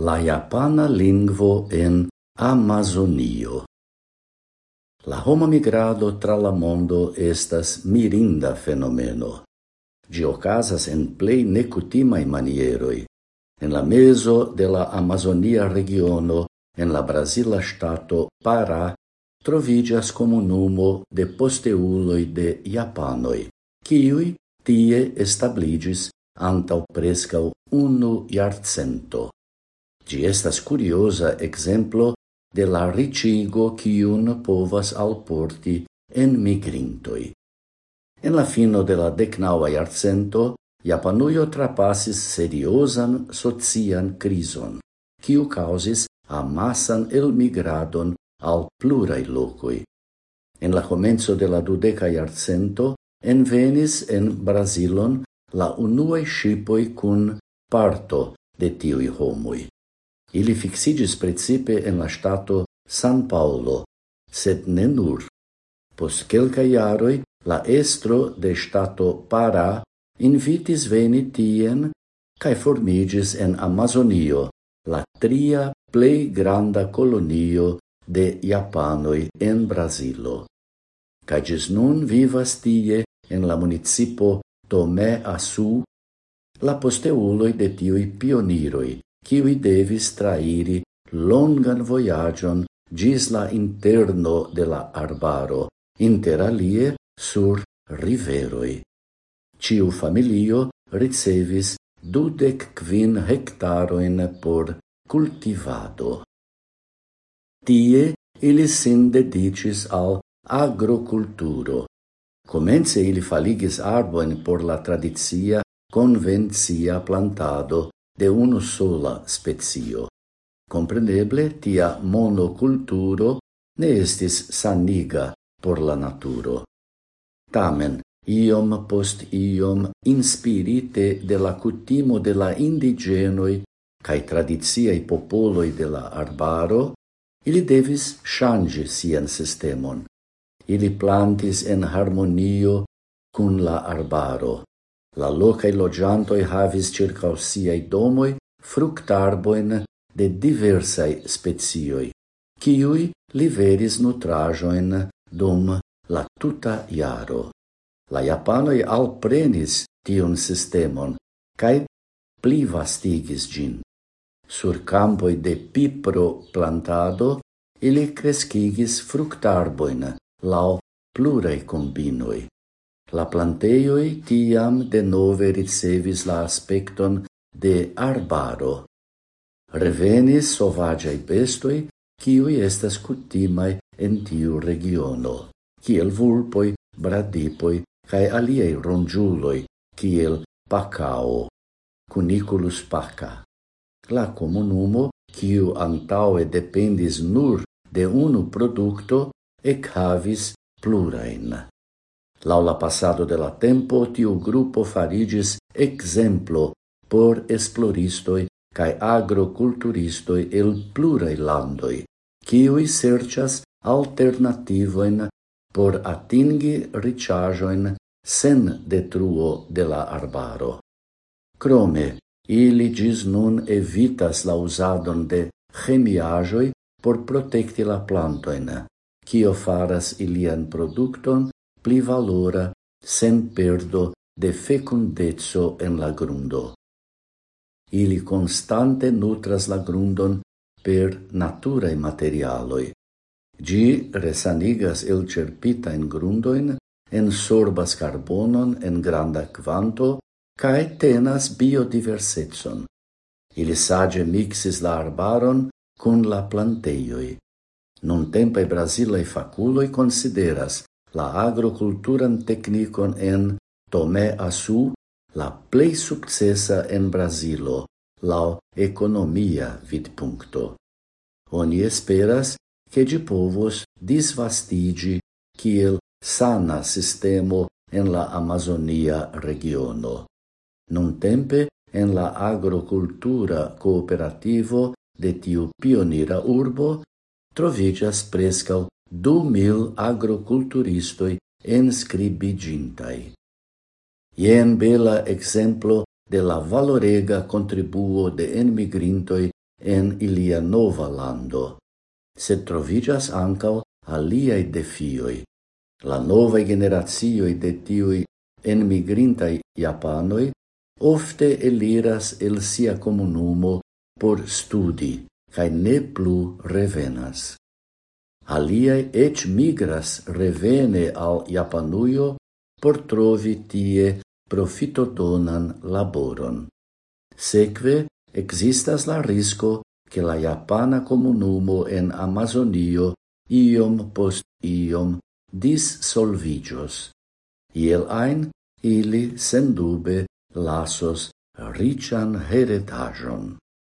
La japana lingvo en Amazonio. La homa migrado tra la mondo estas mirinda fenomeno. Gi ocasas en plei necutimai manieroi, en la meso de la Amazonia regiono, en la Brasila stato Pará, trovigas comunumo de posteuloi de Japanoi, quiui tie establigis antau prescau unu iarcento. Gi estas curiosa exemplo de la ricigo cium povas alporti en migrintoi. En la fino de la decnaua iarcento, Japanuio trapassis seriosan socian crison, kiu causis amasan elmigradon al plurai locoi. En la comenzo de la dudeca iarcento, envenis en Brasilon la unuae shipoi cun parto de tiui homoi. Ili fixigis principe en la stato San Paolo, sed ne nur. Pos quelca iaroi, la estro de stato Para invitis veni tien cae formigis en Amazonio la tria plei granda colonio de Japanoi en Brazilo. Kaj nun vivas tie en la municipo Tomé Asu la posteuloi de tiui pioniroi, kiwi devis trairi longan voyagion gis la interno de la arbaro, interalie sur riveroi. Ciu familio ricevis dudec quin hectaroin por cultivado. Tie ili sin dedicis al agroculturo. Comence ili faligis arboin por la tradizia convencia plantado de unu sola specio. Compreneble, tia monoculturo ne estis saniga por la naturo. Tamen, iom post iom inspirite de la cutimo de la indigenoi cae tradiziai popoloi de la arbaro, ili devis change sian sistemon. Ili plantis en harmonio cun la arbaro La locae logiantoi havis circa siai domoi fructarboin de diversai spezioi, ciui liveris nutrajoin dum la tuta iaro. La japanoi alprenis tion sistemon, cae pli vastigis gin. Sur campoi de pipro plantado, ili crescigis fructarboin lau plurai combinoi. La planteioi tiam denove ricevis la aspecton de arbaro. Revenis sovagiai bestoi, kiuj estas cutimai en tiu regiono, kiel vulpoi, bradipoi, cae aliei rongiuloi, kiel pacao, cuniculus paca. La comunumo, kiu antaue dependis nur de unu producto, ec havis plurain. Lau la passado de la tempo tiu grupo farigis exemplo por esploristoi cae agroculturistoi el plurai landoi, kiui sercias alternativoin por atingi ricciajoin sen detruo de la arbaro. Crome, ili gis nun evitas la usadon de chemiajoi por protecti la plantoin, kio faras ilian producton pli valora sen perdo de fecundezzo en la grundo. Ili constante nutras la grundon per naturae materialoi. Gi resanigas el cerpita in grundoin, ensorbas carbonon en granda quanto, cae tenas biodiversetson. Ili sage mixis la arbaron cun la planteioi. Nun tempe Brasilei faculoi consideras la agroculturan technicon en Tomé Asu, la plei successa en Brasilo, la economia ekonomia vidpunkto. Oni esperas, che ĝi povos disvastigi kiel sana sistemo en la Amazonia regiono. Nuntempe, en la agrocultura cooperativo de tiu pionira urbo, trovigas prescau du mil agroculturistoi enscribigintai. Ien bela exemplo de la valorega contribuo de enmigrintoi en ilia nova lando. Se trovigas ancao aliai defioi. La nova generazioi de tiui enmigrintai Japanoi ofte eliras el sia comunumo por studi, cae ne plu revenas aliai ec migras revene al Japanuio por trovi tie profitodonan laboron. Seque, existas la risco che la Japana comunumo en Amazonio iom post iom dissolvigios. Iel ein, ili sendube lasos rician heretajon.